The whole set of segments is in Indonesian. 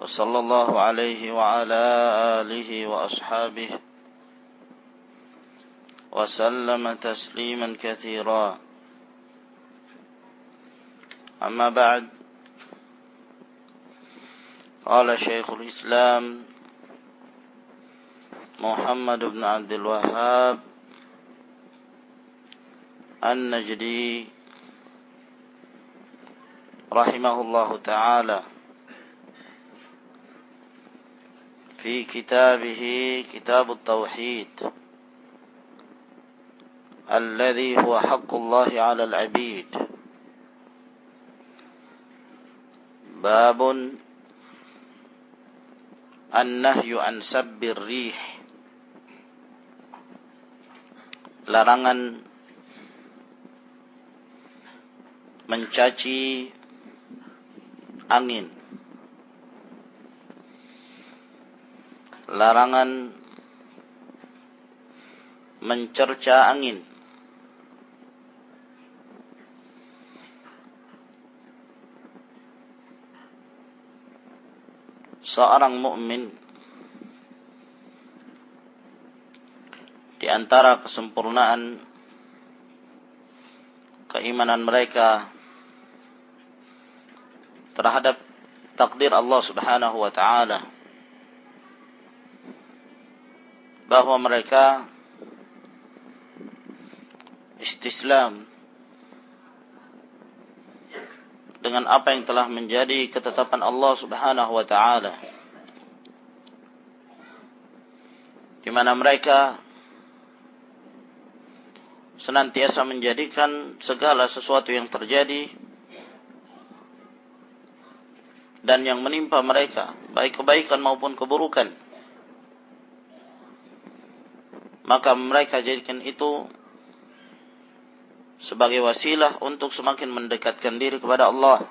وصلى الله عليه وعلى آله وأصحابه وسلم تسليما كثيرا. أما بعد قال شيخ الإسلام محمد بن عبد الوهاب النجدي رحمه الله تعالى في كتابه كتاب التوحيد الذي هو حق الله على العبيد باب النهي عن سب الريح larangan mencaci angin larangan mencerca angin. Seorang mukmin di antara kesempurnaan keimanan mereka terhadap takdir Allah Subhanahu wa taala bahwa mereka istislam dengan apa yang telah menjadi ketetapan Allah Subhanahu wa taala. Di mana mereka senantiasa menjadikan segala sesuatu yang terjadi dan yang menimpa mereka baik kebaikan maupun keburukan maka mereka jadikan itu sebagai wasilah untuk semakin mendekatkan diri kepada Allah.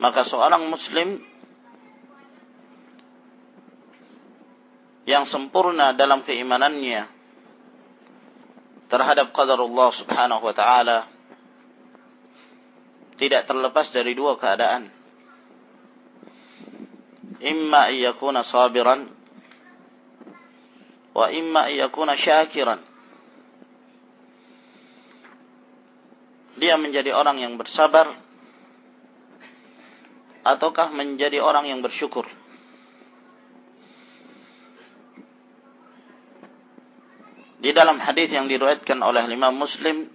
Maka seorang muslim yang sempurna dalam keimanannya terhadap qadar Allah Subhanahu wa taala tidak terlepas dari dua keadaan. Imma yakuna sabiran wa imma yakuna syakiran. Dia menjadi orang yang bersabar ataukah menjadi orang yang bersyukur. Di dalam hadis yang diriwayatkan oleh Imam Muslim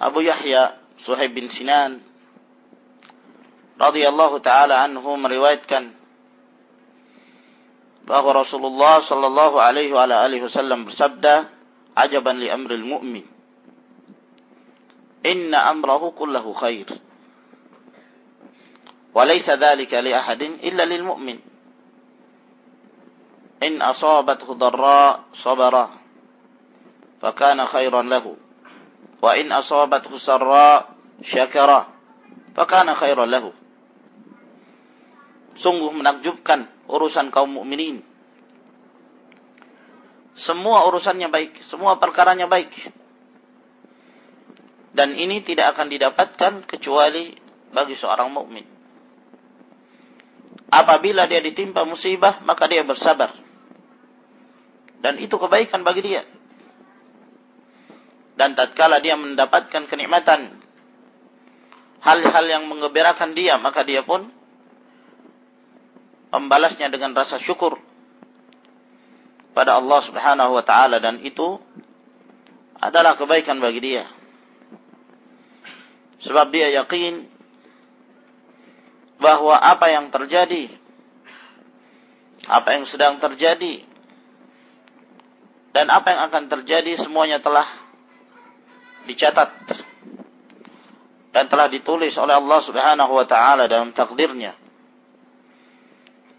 Abu Yahya Suhaib bin Sinan radhiyallahu taala anhu meriwayatkan bahwa Rasulullah sallallahu Alaihi wa alihi Wasallam bersabda, "Ajaban li amril mu'min, inna amrahu kullahu khair, wa laysa dhalika li ahadin illa lil mu'min." in asabathu dharra sabara fa kana khairan lahu wa in وإن sarra syakara fa kana khairan lahu Sungguh menakjubkan urusan kaum mukminin. Semua urusannya baik, semua perkaranya baik. Dan ini tidak akan didapatkan kecuali bagi seorang mukmin. Apabila dia ditimpa musibah, maka dia bersabar. Dan itu kebaikan bagi dia. Dan tatkala dia mendapatkan kenikmatan, hal-hal yang mengembirakan dia, maka dia pun membalasnya dengan rasa syukur pada Allah Subhanahu wa taala dan itu adalah kebaikan bagi dia. Sebab dia yakin bahwa apa yang terjadi apa yang sedang terjadi dan apa yang akan terjadi semuanya telah dicatat dan telah ditulis oleh Allah Subhanahu wa taala dalam takdirnya.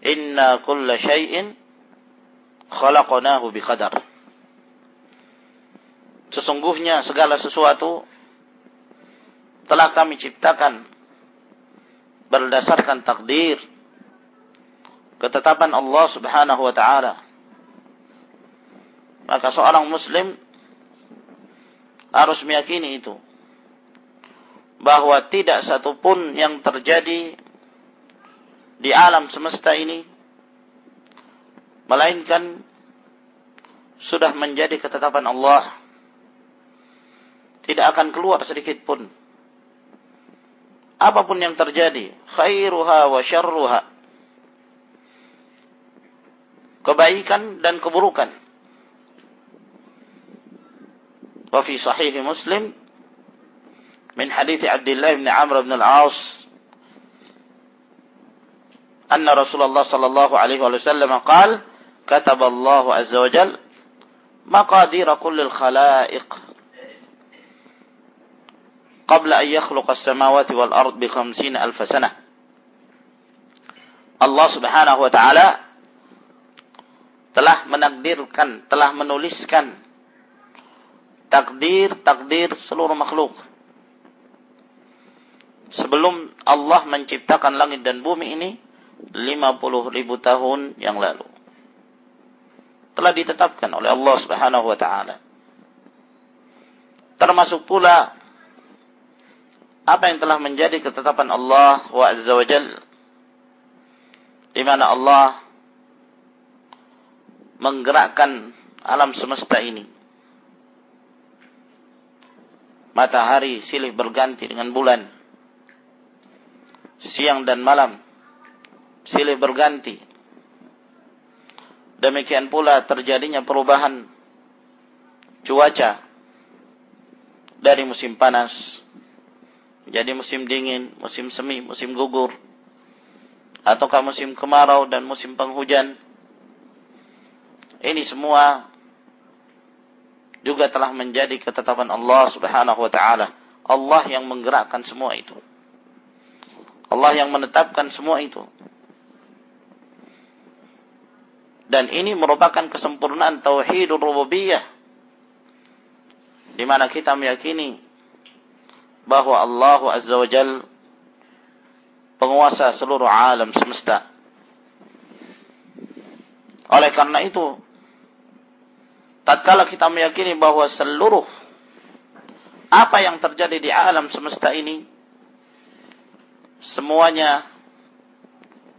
Inna kulla syai'in khalaqnahu biqadar. Sesungguhnya segala sesuatu telah kami ciptakan berdasarkan takdir ketetapan Allah Subhanahu wa taala. Maka seorang muslim harus meyakini itu bahwa tidak satupun yang terjadi di alam semesta ini melainkan sudah menjadi ketetapan Allah. Tidak akan keluar sedikit pun. Apa pun yang terjadi khairuha wa syarruha. Kebaikan dan keburukan. Wa fi sahih muslim min hadits Abdullah bin Amr bin Al-As anna Rasulullah sallallahu alaihi wasallam qaal kataballahu azza wa jal maqadir kullil khalaiq qabla an yakhluqa as-samawati wal ard bi 50 alf sanah Allah Subhanahu wa taala telah menakdirkan, telah menuliskan takdir-takdir seluruh makhluk. Sebelum Allah menciptakan langit dan bumi ini, 50 ribu tahun yang lalu. Telah ditetapkan oleh Allah Subhanahu wa taala. Termasuk pula apa yang telah menjadi ketetapan Allah wa azza wa jal di mana Allah menggerakkan alam semesta ini. Matahari silih berganti dengan bulan siang dan malam silih berganti. Demikian pula terjadinya perubahan cuaca dari musim panas menjadi musim dingin, musim semi, musim gugur, ataukah musim kemarau dan musim penghujan. Ini semua juga telah menjadi ketetapan Allah Subhanahu wa taala. Allah yang menggerakkan semua itu. Allah yang menetapkan semua itu. Dan ini merupakan kesempurnaan tauhidur rububiyah. Di mana kita meyakini bahwa Allah Azza wa Jal penguasa seluruh alam semesta. Oleh karena itu, tatkala kita meyakini bahwa seluruh apa yang terjadi di alam semesta ini semuanya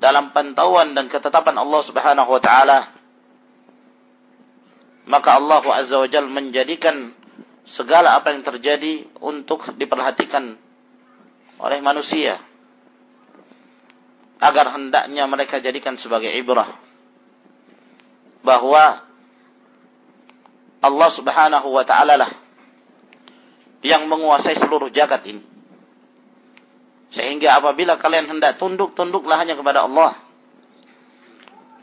dalam pantauan dan ketetapan Allah Subhanahu wa taala maka Allah Azza wa menjadikan segala apa yang terjadi untuk diperhatikan oleh manusia agar hendaknya mereka jadikan sebagai ibrah bahwa Allah Subhanahu wa taala lah yang menguasai seluruh jagat ini sehingga apabila kalian hendak tunduk, tunduklah hanya kepada Allah.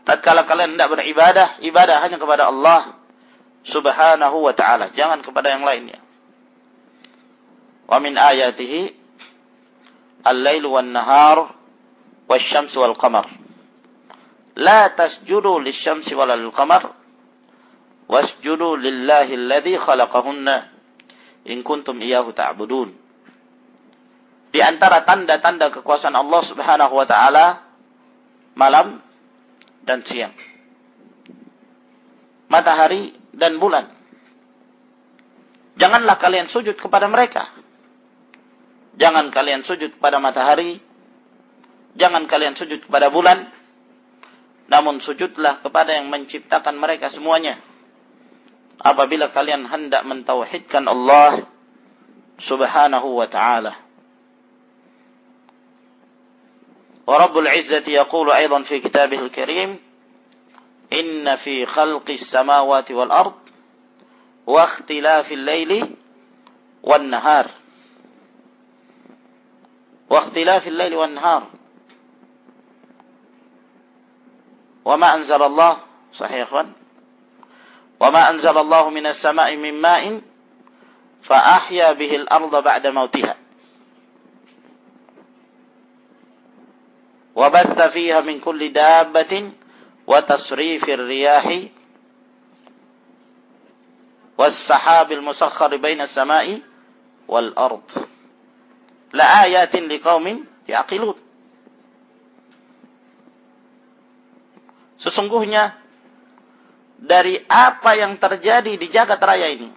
Tatkala kalian hendak beribadah, ibadah hanya kepada Allah subhanahu wa ta'ala. Jangan kepada yang lainnya. Wa min ayatihi al-lail wan nahar wasyams wal qamar. La tasjudu lisyamsi wal qamar wasjudu lillahi alladhi khalaqahunna in kuntum iyyahu ta'budun. Di antara tanda-tanda kekuasaan Allah Subhanahu wa taala malam dan siang. Matahari dan bulan. Janganlah kalian sujud kepada mereka. Jangan kalian sujud kepada matahari. Jangan kalian sujud kepada bulan. Namun sujudlah kepada yang menciptakan mereka semuanya. Apabila kalian hendak mentauhidkan Allah subhanahu wa ta'ala. ورب العزة يقول أيضا في كتابه الكريم إن في خلق السماوات والأرض واختلاف الليل والنهار. واختلاف الليل والنهار. وما أنزل الله صحيح وما أنزل الله من السماء من ماء فأحيا به الأرض بعد موتها. وبث فيها من كل دابة وتصريف الرياح والسحاب المسخر بين السماء والأرض لآيات لقوم يعقلون Sesungguhnya dari apa yang terjadi di jagat raya ini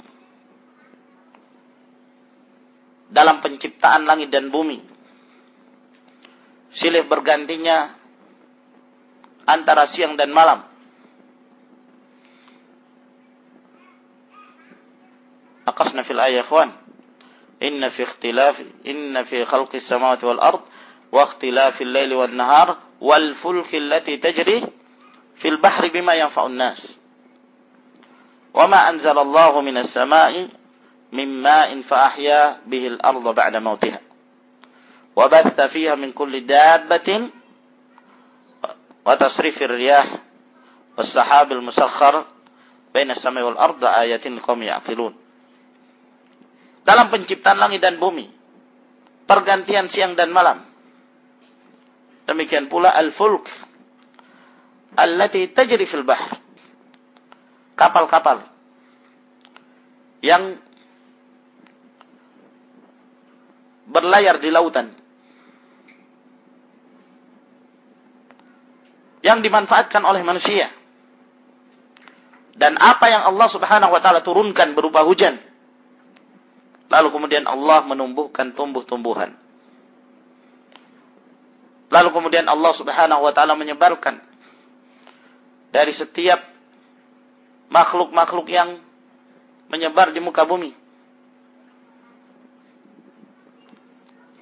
dalam penciptaan langit dan bumi silih bergantinya antara siang dan malam. Aqasna fil ayat ikhwan. Inna fi ikhtilaf inna fi khalqi samawati wal ard wa ikhtilafil laili wan nahar wal fulki allati tajri fil bahri bima yanfa'un nas. Wa ma anzala Allahu minas sama'i min ma'in fa ahya bihi al-ardha ba'da mautiha. وبث فيها من كل دابة وتصريف الرياح والسحاب المسخر بين السماء والأرض آيات لقوم يعقلون dalam penciptaan langit dan bumi pergantian siang dan malam demikian pula al-fulk allati tajri fil bahr kapal-kapal yang berlayar di lautan Yang dimanfaatkan oleh manusia. Dan apa yang Allah Subhanahu wa taala turunkan berupa hujan. Lalu kemudian Allah menumbuhkan tumbuh-tumbuhan. Lalu kemudian Allah Subhanahu wa taala menyebarkan dari setiap makhluk-makhluk yang menyebar di muka bumi.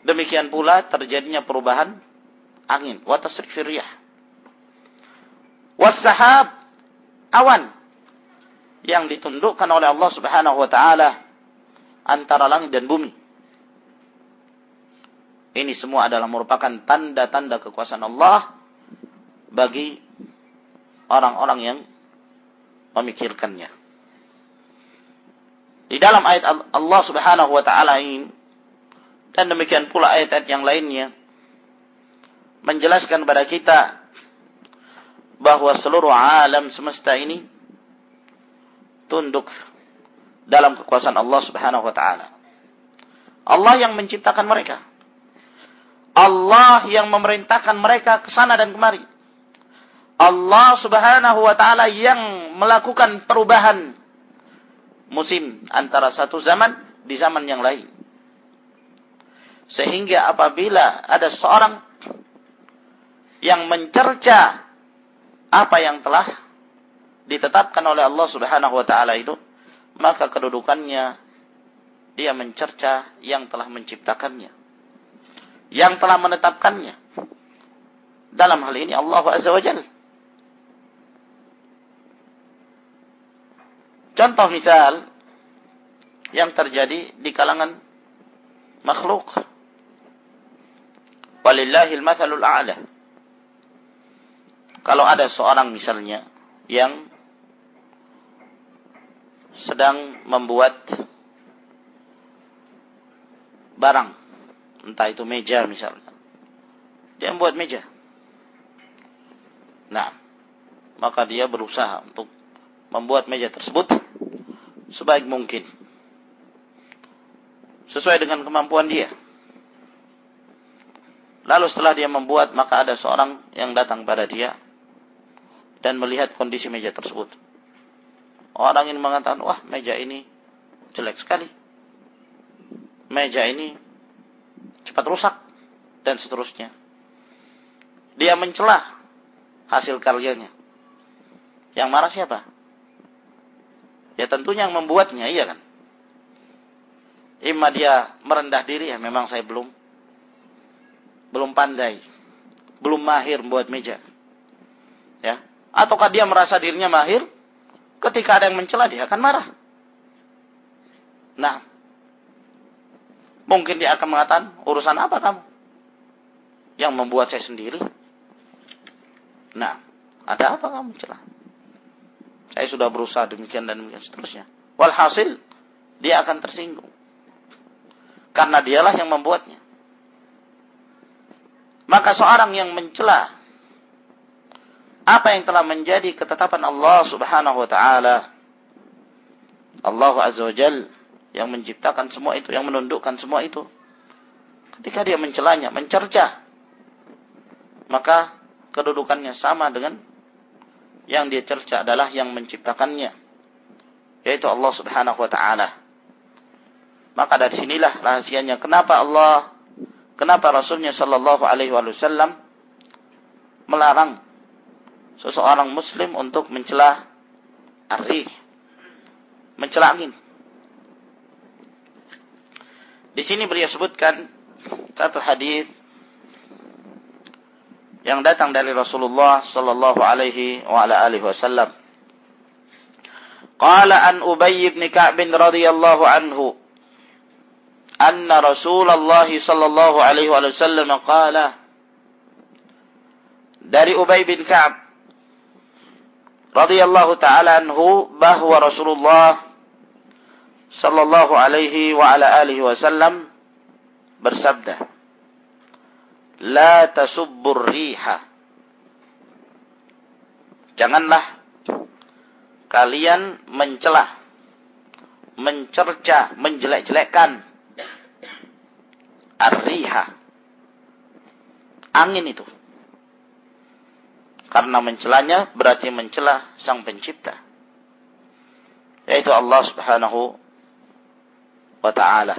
Demikian pula terjadinya perubahan angin, wa tasrifir riyah wasahab awan yang ditundukkan oleh Allah Subhanahu wa taala antara langit dan bumi. Ini semua adalah merupakan tanda-tanda kekuasaan Allah bagi orang-orang yang memikirkannya. Di dalam ayat Allah Subhanahu wa taala ini dan demikian pula ayat-ayat yang lainnya menjelaskan kepada kita bahwa seluruh alam semesta ini tunduk dalam kekuasaan Allah Subhanahu wa taala. Allah yang menciptakan mereka. Allah yang memerintahkan mereka ke sana dan kemari. Allah Subhanahu wa taala yang melakukan perubahan musim antara satu zaman di zaman yang lain. Sehingga apabila ada seorang yang mencerca apa yang telah ditetapkan oleh Allah Subhanahu wa taala itu, maka kedudukannya dia mencerca yang telah menciptakannya. Yang telah menetapkannya. Dalam hal ini Allah Azza wa Jalla. Contoh misal yang terjadi di kalangan makhluk. Walillahil mathalul a'la kalau ada seorang misalnya yang sedang membuat barang, entah itu meja misalnya. Dia membuat meja. Nah, maka dia berusaha untuk membuat meja tersebut sebaik mungkin. Sesuai dengan kemampuan dia. Lalu setelah dia membuat, maka ada seorang yang datang pada dia dan melihat kondisi meja tersebut. Orang ini mengatakan, wah meja ini jelek sekali. Meja ini cepat rusak dan seterusnya. Dia mencela hasil karyanya. Yang marah siapa? Ya tentunya yang membuatnya, iya kan? Ima dia merendah diri, ya memang saya belum belum pandai, belum mahir membuat meja. Ataukah dia merasa dirinya mahir? Ketika ada yang mencela dia akan marah. Nah, mungkin dia akan mengatakan, urusan apa kamu? Yang membuat saya sendiri. Nah, ada apa kamu celah? Saya sudah berusaha demikian dan demikian seterusnya. Walhasil, dia akan tersinggung. Karena dialah yang membuatnya. Maka seorang yang mencela apa yang telah menjadi ketetapan Allah Subhanahu wa taala Allah Azza wa Jal yang menciptakan semua itu, yang menundukkan semua itu. Ketika dia mencelanya, mencerca, maka kedudukannya sama dengan yang dia cerca adalah yang menciptakannya, yaitu Allah Subhanahu wa taala. Maka dari sinilah rahasianya kenapa Allah, kenapa Rasulnya Shallallahu alaihi wasallam melarang seseorang muslim untuk mencela arif, mencela angin. Di sini beliau sebutkan satu hadis yang datang dari Rasulullah sallallahu alaihi wa ala alihi wasallam. Qala an Ubay bin Ka'b radhiyallahu anhu anna Rasulullah sallallahu alaihi wa sallam qala dari Ubay bin Ka'b radhiyallahu taala anhu bahwa Rasulullah sallallahu alaihi wa ala alihi wasallam bersabda La tasubbur riha. Janganlah kalian mencela mencerca menjelek-jelekkan ar-riha angin itu karena mencelanya berarti mencela sang pencipta yaitu Allah Subhanahu wa ta'ala.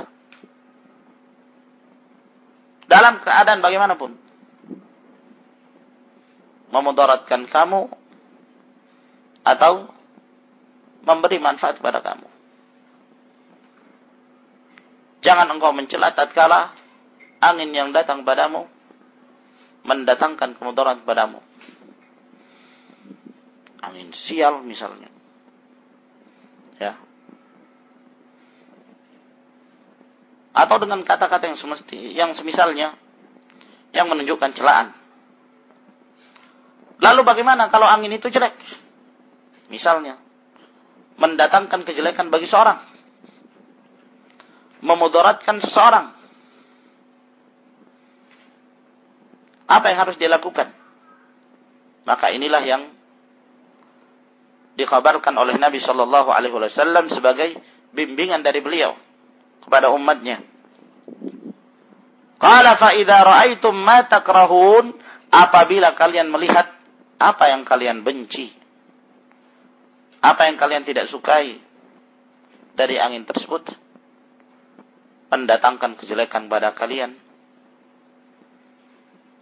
Dalam keadaan bagaimanapun. Memudaratkan kamu atau memberi manfaat kepada kamu. Jangan engkau mencela tatkala angin yang datang padamu mendatangkan kemudaratan padamu. Angin sial misalnya. Ya, atau dengan kata-kata yang semesti yang semisalnya yang menunjukkan celaan. Lalu bagaimana kalau angin itu jelek? Misalnya mendatangkan kejelekan bagi seorang, memudaratkan seseorang. Apa yang harus dilakukan? Maka inilah yang dikabarkan oleh Nabi Shallallahu Alaihi Wasallam sebagai bimbingan dari beliau kepada umatnya. Qala fa idza ra'aitum ma takrahun apabila kalian melihat apa yang kalian benci apa yang kalian tidak sukai dari angin tersebut mendatangkan kejelekan pada kalian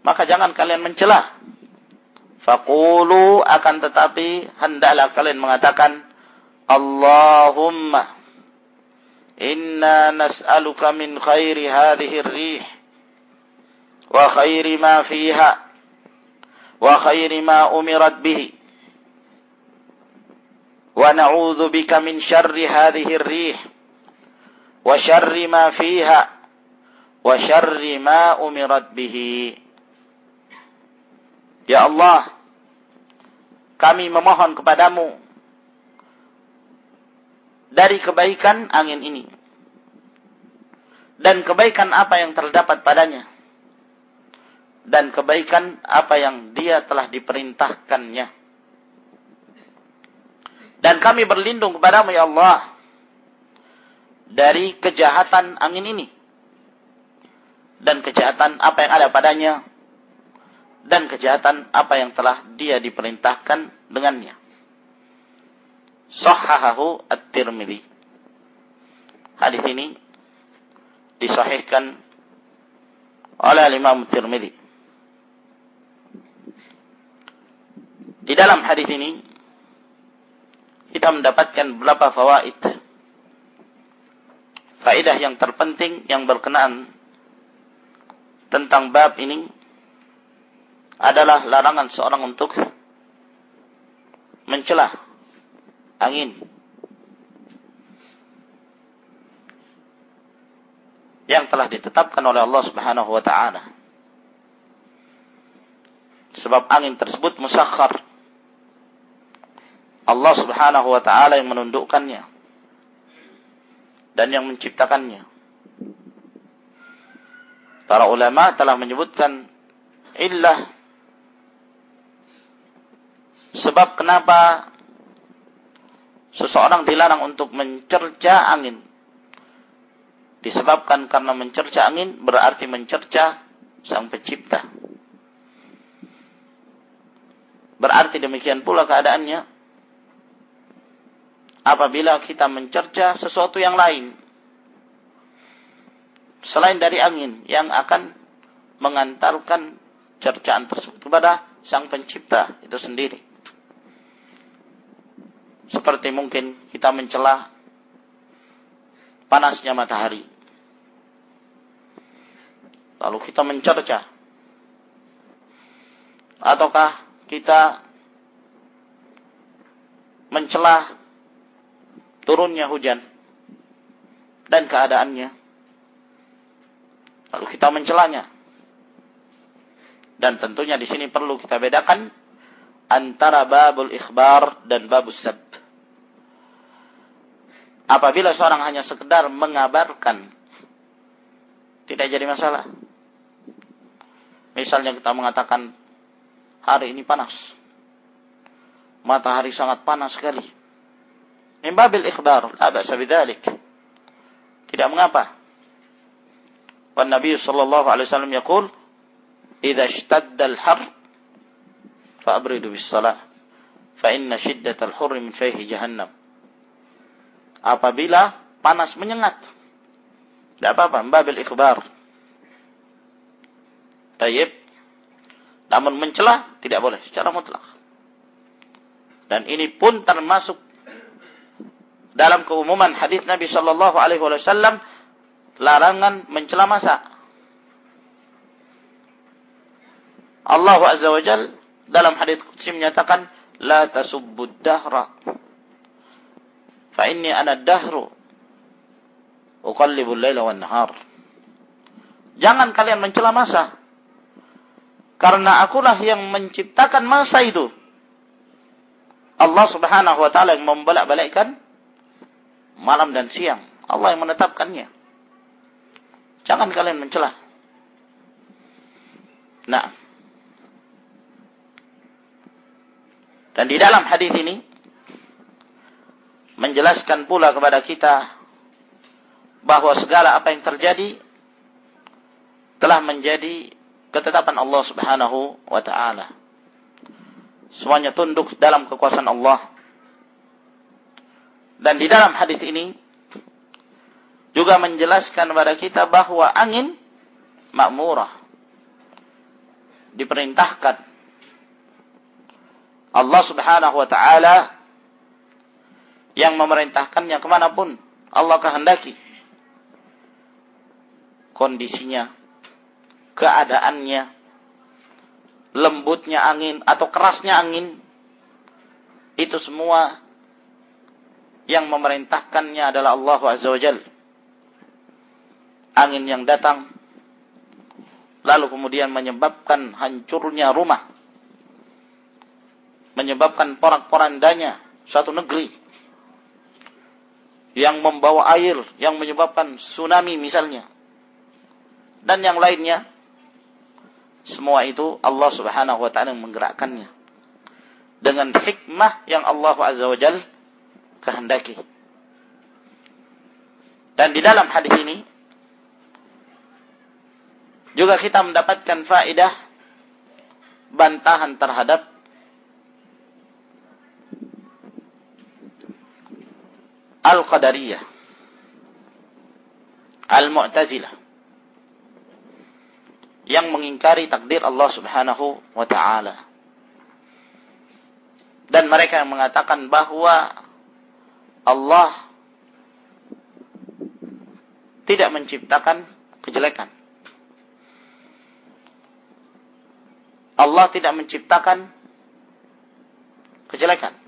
maka jangan kalian mencela Fakulu akan tetapi hendaklah kalian mengatakan Allahumma inna nas'aluka min khairi hadhihi rih wa khairi ma fiha wa khairi ma umirat bihi wa na'udzu bika min syarri hadhihi rih wa syarri ma fiha wa syarri ma umirat bihi. Ya Allah, kami memohon kepadamu dari kebaikan angin ini. Dan kebaikan apa yang terdapat padanya. Dan kebaikan apa yang dia telah diperintahkannya. Dan kami berlindung kepadamu ya Allah. Dari kejahatan angin ini. Dan kejahatan apa yang ada padanya. Dan kejahatan apa yang telah dia diperintahkan dengannya sahahahu at-Tirmidzi. Hadis ini disahihkan oleh Imam Tirmidzi. Di dalam hadis ini kita mendapatkan beberapa fawaid. Faedah yang terpenting yang berkenaan tentang bab ini adalah larangan seorang untuk mencela angin. Yang telah ditetapkan oleh Allah Subhanahu wa taala. Sebab angin tersebut musakhar. Allah Subhanahu wa taala yang menundukkannya. dan yang menciptakannya. Para ulama telah menyebutkan illah sebab kenapa seseorang dilarang untuk mencerca angin. Disebabkan karena mencerca angin berarti mencerca sang pencipta. Berarti demikian pula keadaannya apabila kita mencerca sesuatu yang lain selain dari angin yang akan mengantarkan cercaan tersebut kepada sang pencipta itu sendiri. Seperti mungkin kita mencela panasnya matahari. Lalu kita mencerca. Ataukah kita mencela turunnya hujan dan keadaannya Lalu kita mencelanya. Dan tentunya di sini perlu kita bedakan antara babul ikhbar dan babus sab. Apabila seorang hanya sekedar mengabarkan, tidak jadi masalah. Misalnya kita mengatakan hari ini panas. Matahari sangat panas sekali. Mimbabil ikhbar, la sabidalik. Tidak mengapa. Wan Nabi sallallahu alaihi wasallam yaqul, "Idza al-har fa'bridu bis-salah, fa inna shiddatal hurri min fihi jahannam." Apabila panas menyengat. Tidak apa-apa membabil ikhbar. Tayyib. Namun mencela tidak boleh secara mutlak. Dan ini pun termasuk dalam keumuman hadis Nabi Shallallahu Alaihi Wasallam larangan mencela masa. Allah Azza wa Jal dalam hadis menyatakan la tasubbud dahra fa inni ana dahru uqallibu al-laila wan nahar. Jangan kalian mencela masa. Karena akulah yang menciptakan masa itu. Allah Subhanahu wa taala yang membolak-balikkan malam dan siang. Allah yang menetapkannya. Jangan kalian mencela. Nah. Dan di dalam hadis ini menjelaskan pula kepada kita bahwa segala apa yang terjadi telah menjadi ketetapan Allah Subhanahu wa taala. Semuanya tunduk dalam kekuasaan Allah. Dan di dalam hadis ini juga menjelaskan kepada kita bahwa angin makmurah diperintahkan Allah subhanahu wa ta'ala yang memerintahkannya ke mana pun Allah kehendaki. Kondisinya keadaannya lembutnya angin atau kerasnya angin itu semua yang memerintahkannya adalah Allah Azza angin yang datang lalu kemudian menyebabkan hancurnya rumah menyebabkan porak-porandanya suatu negeri yang membawa air yang menyebabkan tsunami misalnya dan yang lainnya semua itu Allah Subhanahu wa taala menggerakkannya dengan hikmah yang Allah Azza wa Jalla kehendaki. Dan di dalam hadis ini juga kita mendapatkan faedah bantahan terhadap Al-Qadariyah. Al-Mu'tazilah. Yang mengingkari takdir Allah subhanahu wa ta'ala. Dan mereka yang mengatakan bahwa Allah tidak menciptakan kejelekan. Allah tidak menciptakan kejelekan.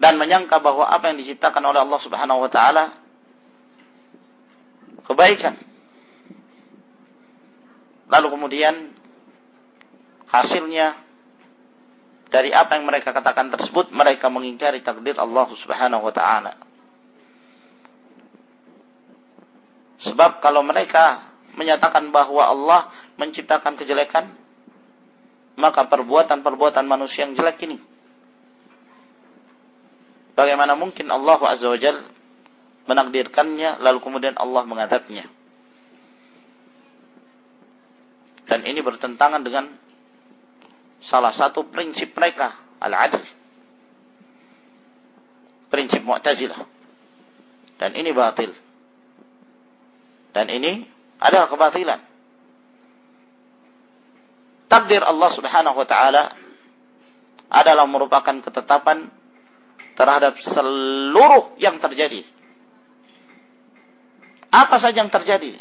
Dan menyangka bahwa apa yang diciptakan oleh Allah Subhanahu wa taala kebaikan. Lalu kemudian hasilnya dari apa yang mereka katakan tersebut mereka mengingkari takdir Allah Subhanahu wa taala. Sebab kalau mereka menyatakan bahwa Allah menciptakan kejelekan, maka perbuatan-perbuatan manusia yang jelek ini bagaimana mungkin Allah Azza wa Jal menakdirkannya lalu kemudian Allah mengadabnya. Dan ini bertentangan dengan salah satu prinsip mereka, al-adl. Prinsip Mu'tazilah. Dan ini batil. Dan ini adalah kebatilan. Takdir Allah Subhanahu wa taala adalah merupakan ketetapan terhadap seluruh yang terjadi. Apa saja yang terjadi.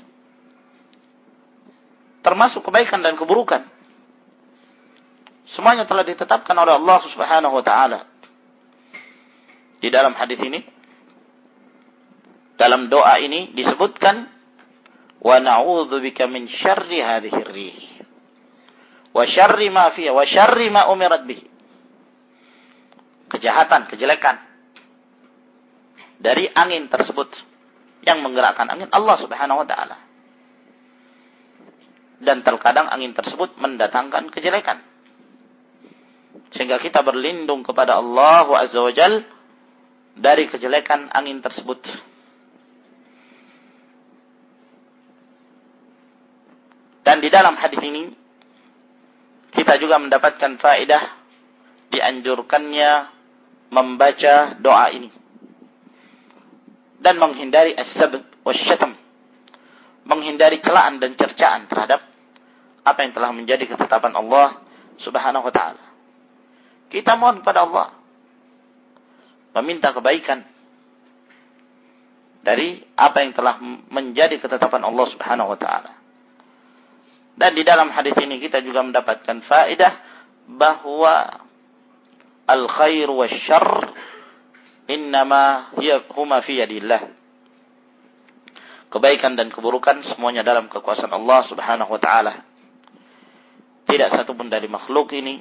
Termasuk kebaikan dan keburukan. Semuanya telah ditetapkan oleh Allah Subhanahu wa taala. Di dalam hadis ini dalam doa ini disebutkan wa na'udzubika min syarri hadhihi rih wa syarri ma fiha wa syarri ma umirat bihi kejahatan kejelekan dari angin tersebut yang menggerakkan angin Allah Subhanahu wa taala dan terkadang angin tersebut mendatangkan kejelekan sehingga kita berlindung kepada Allah Azza wa Jal dari kejelekan angin tersebut. Dan di dalam hadis ini kita juga mendapatkan faedah dianjurkannya membaca doa ini dan menghindari as-sabd wasyatam menghindari celaan dan cercaan terhadap apa yang telah menjadi ketetapan Allah Subhanahu wa taala. Kita mohon kepada Allah meminta kebaikan dari apa yang telah menjadi ketetapan Allah Subhanahu wa taala. Dan di dalam hadis ini kita juga mendapatkan faedah bahwa al khair wa syarr innama hiya huma fi yadillah. Kebaikan dan keburukan semuanya dalam kekuasaan Allah Subhanahu wa taala. Tidak satu pun dari makhluk ini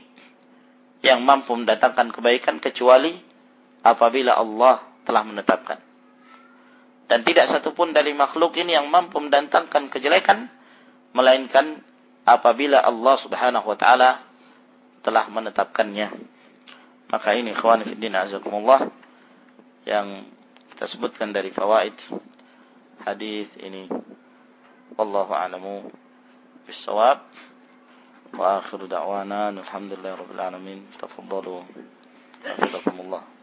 yang mampu mendatangkan kebaikan kecuali apabila Allah telah menetapkan. Dan tidak satu pun dari makhluk ini yang mampu mendatangkan kejelekan melainkan apabila Allah Subhanahu wa taala telah menetapkannya. Maka ini ikhwan fillah azakumullah yang kita sebutkan dari fawaid hadis ini. Wallahu a'lamu bissawab. Wa akhiru da'wana alhamdulillahi rabbil alamin. Tafaddalu. Hafizakumullah.